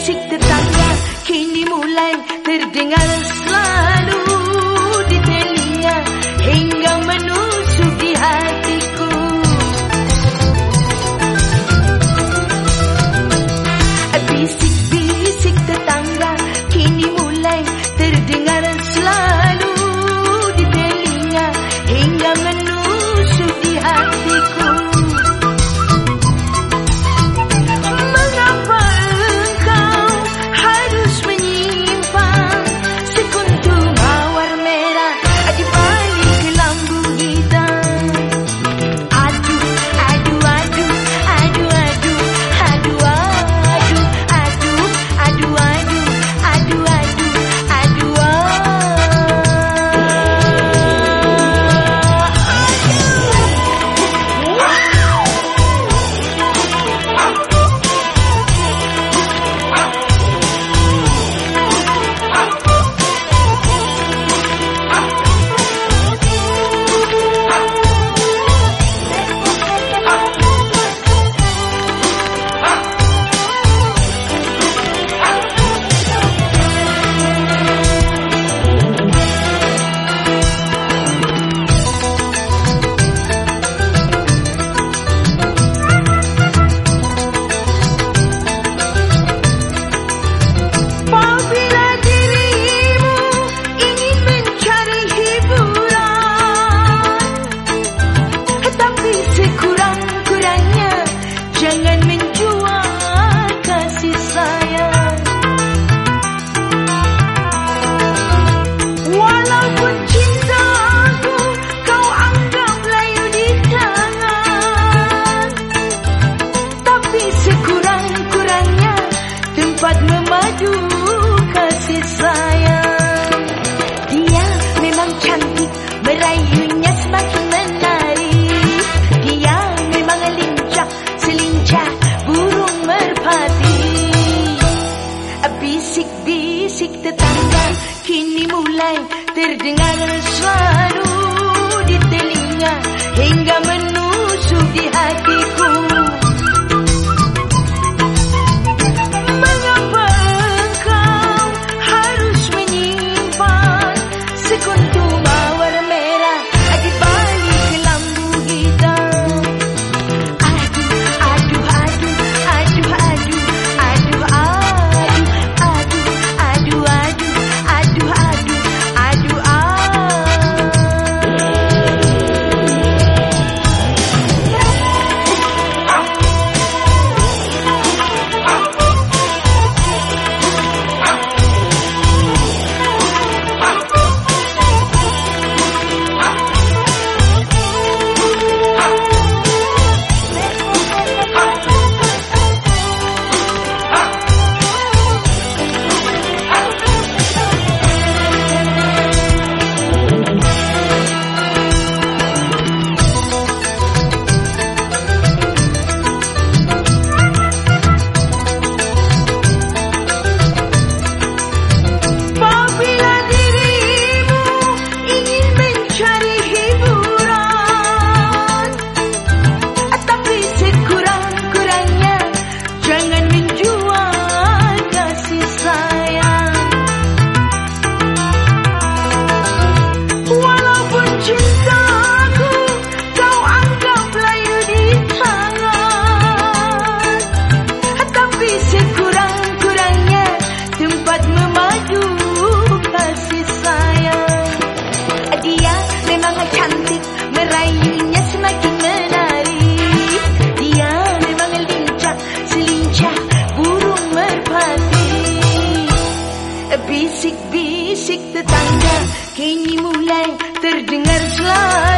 musiktir tanpa kini mulai terdengar terdengar selalu di telinga hingga men bisik-bisik tetangga Kini mulai terdengar selama